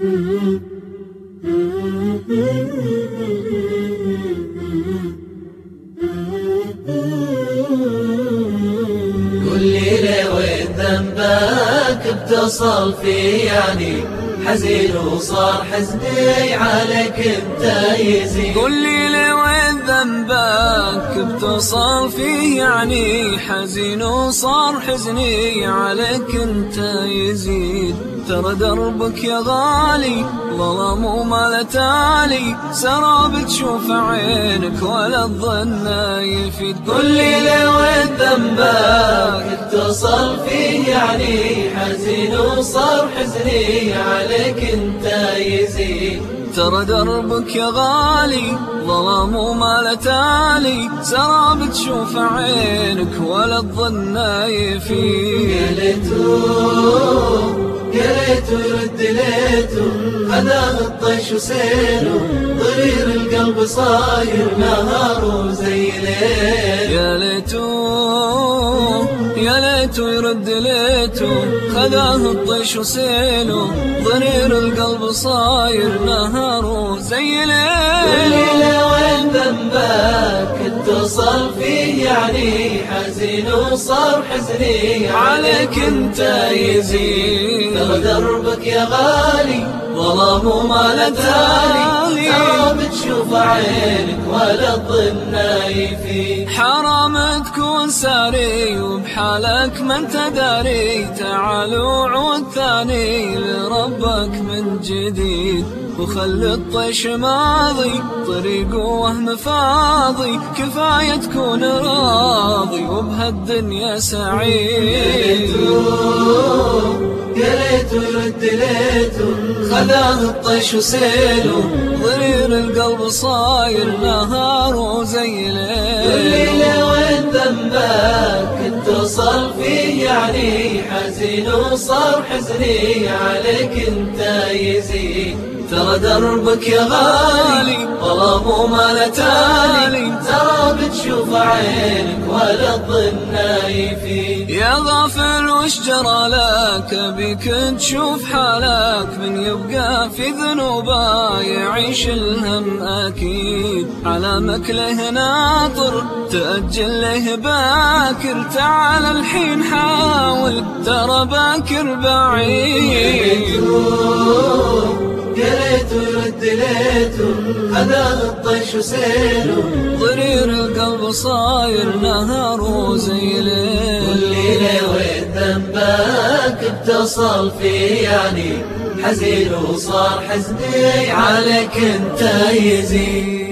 قل لي ليه وين ذنبك اتصل في يعني حزين وصار حزني عليك انت يزيد. قل لي ليه وين ذنبك اتصل فيه يعني حزين وصار حزني عليك انت يزيد. ترى دربك يا غالي ظلم وما تالي. سراب تشوف عينك ولا الظن يفيد. قل لي وين ذنبك اتصل فيه يعني حزين وصار حزني عليك انت يزيد. ترى دربك يا غالي ظلام وما تالي. سراب تشوف عينك ولا الظن يفيد يا ليتو يا ليت يرد ليته هذا الطيش وسيله ضرير القلب صاير نهار زي ليل. يا ليتو ليتو يرد ليتو خذاه الطيش وسيله ضرير القلب صاير نهار زي ليل. وين ذنبك اتصل فيه يعني حزين وصار حزني عليك انت يزيد. دربك يا غالي ظلام لتالي ترى بتشوف عينك ولا الظن يفيد حرام تكون ساري وبحالك ما انت داري. تعال وعود ثاني لربك من جديد. وخل الطيش ماضي طريق وهم فاضي كفاية تكون راضي وبهالدنيا سعيد. يا ليت يرد ليته خذاه الطيش وسيله ضرير القلب صاير نهار وزي ليل يعني حزين وصار حزني عليك انت يزيد. ترى دربك يا غالي تالي ترى بتشوف عينك ولا الظن يفيد يا غافل وش جرى لك؟ بك تشوف حالك من يبقى في ذنوبه يعيش الهم أكيد. على مكله ناطر تأجل له باكر. تعال الحين حاول ترى باكر بعيد. يا ريت يرد ليته هذا الطيش وسيله ضرير القلب صاير نهار وزي ليل. والليلة وين ذنبك اتصل فيه يعني حزين وصار حزني عليك انت يزيد.